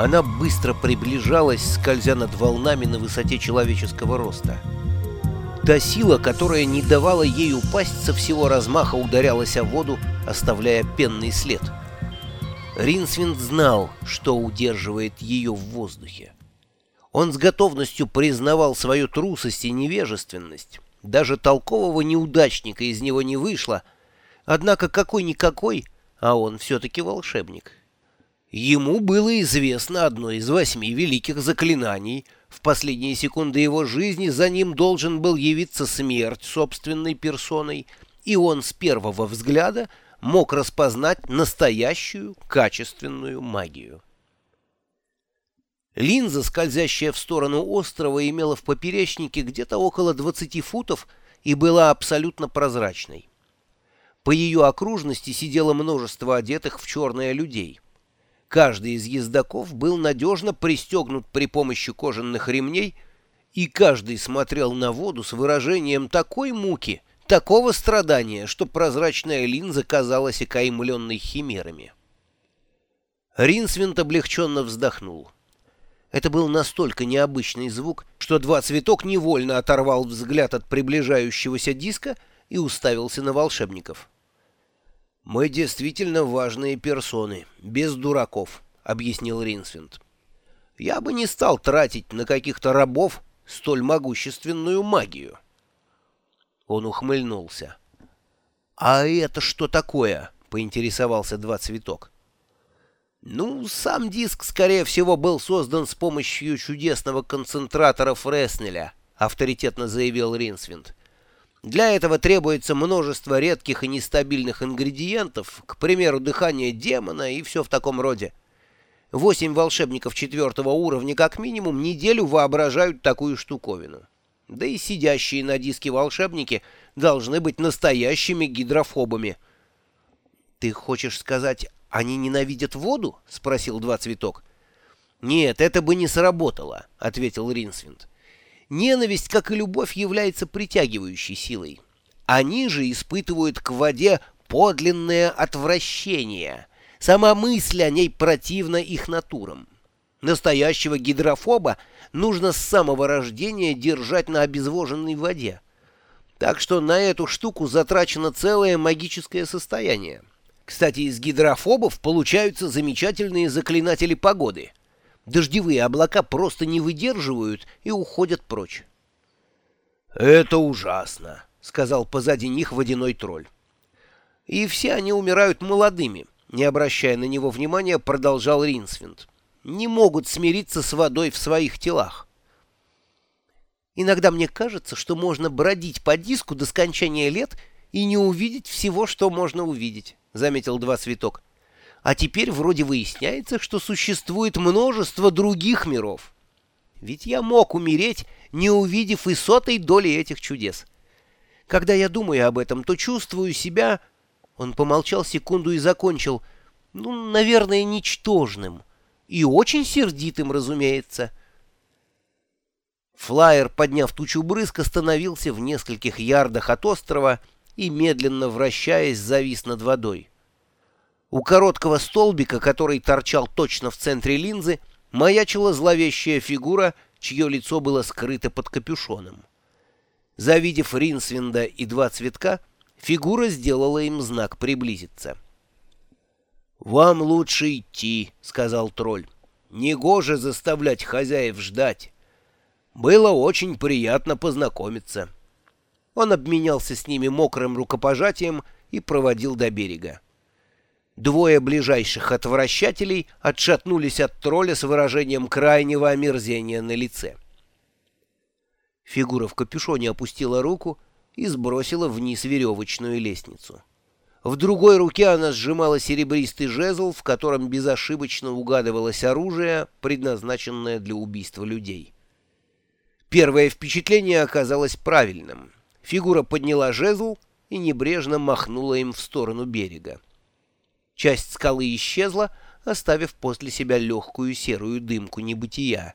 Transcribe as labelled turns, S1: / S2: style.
S1: Она быстро приближалась, скользя над волнами на высоте человеческого роста. Та сила, которая не давала ей упасть, со всего размаха ударялась о воду, оставляя пенный след. Ринсвинд знал, что удерживает ее в воздухе. Он с готовностью признавал свою трусость и невежественность. Даже толкового неудачника из него не вышло. Однако какой-никакой, а он все-таки волшебник. Ему было известно одно из восьми великих заклинаний. В последние секунды его жизни за ним должен был явиться смерть собственной персоной, и он с первого взгляда мог распознать настоящую качественную магию. Линза, скользящая в сторону острова, имела в поперечнике где-то около 20 футов и была абсолютно прозрачной. По ее окружности сидело множество одетых в черное людей. Каждый из ездаков был надежно пристегнут при помощи кожаных ремней, и каждый смотрел на воду с выражением такой муки, такого страдания, что прозрачная линза казалась окаймленной химерами. Ринсвинт облегченно вздохнул. Это был настолько необычный звук, что два цветок невольно оторвал взгляд от приближающегося диска и уставился на волшебников. «Мы действительно важные персоны, без дураков», — объяснил Ринсвинд. «Я бы не стал тратить на каких-то рабов столь могущественную магию». Он ухмыльнулся. «А это что такое?» — поинтересовался два цветок. Ну, сам диск, скорее всего, был создан с помощью чудесного концентратора Фреснеля, авторитетно заявил Ринсвинд. Для этого требуется множество редких и нестабильных ингредиентов, к примеру, дыхание демона и все в таком роде. Восемь волшебников четвертого уровня как минимум неделю воображают такую штуковину. Да и сидящие на диске волшебники должны быть настоящими гидрофобами. Ты хочешь сказать «Они ненавидят воду?» — спросил Два Цветок. «Нет, это бы не сработало», — ответил Ринсвинд. «Ненависть, как и любовь, является притягивающей силой. Они же испытывают к воде подлинное отвращение. Сама мысль о ней противна их натурам. Настоящего гидрофоба нужно с самого рождения держать на обезвоженной воде. Так что на эту штуку затрачено целое магическое состояние. Кстати, из гидрофобов получаются замечательные заклинатели погоды. Дождевые облака просто не выдерживают и уходят прочь. «Это ужасно», — сказал позади них водяной тролль. «И все они умирают молодыми», — не обращая на него внимания, продолжал Ринсвинд. «Не могут смириться с водой в своих телах». «Иногда мне кажется, что можно бродить по диску до скончания лет и не увидеть всего, что можно увидеть». — заметил Два Цветок. «А теперь вроде выясняется, что существует множество других миров. Ведь я мог умереть, не увидев и сотой доли этих чудес. Когда я думаю об этом, то чувствую себя...» Он помолчал секунду и закончил. «Ну, наверное, ничтожным. И очень сердитым, разумеется». Флайер, подняв тучу брызг, остановился в нескольких ярдах от острова и, медленно вращаясь, завис над водой. У короткого столбика, который торчал точно в центре линзы, маячила зловещая фигура, чье лицо было скрыто под капюшоном. Завидев Ринсвинда и два цветка, фигура сделала им знак приблизиться. «Вам лучше идти», — сказал тролль. «Негоже заставлять хозяев ждать. Было очень приятно познакомиться». Он обменялся с ними мокрым рукопожатием и проводил до берега. Двое ближайших отвращателей отшатнулись от тролля с выражением крайнего омерзения на лице. Фигура в капюшоне опустила руку и сбросила вниз веревочную лестницу. В другой руке она сжимала серебристый жезл, в котором безошибочно угадывалось оружие, предназначенное для убийства людей. Первое впечатление оказалось правильным — Фигура подняла жезл и небрежно махнула им в сторону берега. Часть скалы исчезла, оставив после себя легкую серую дымку небытия.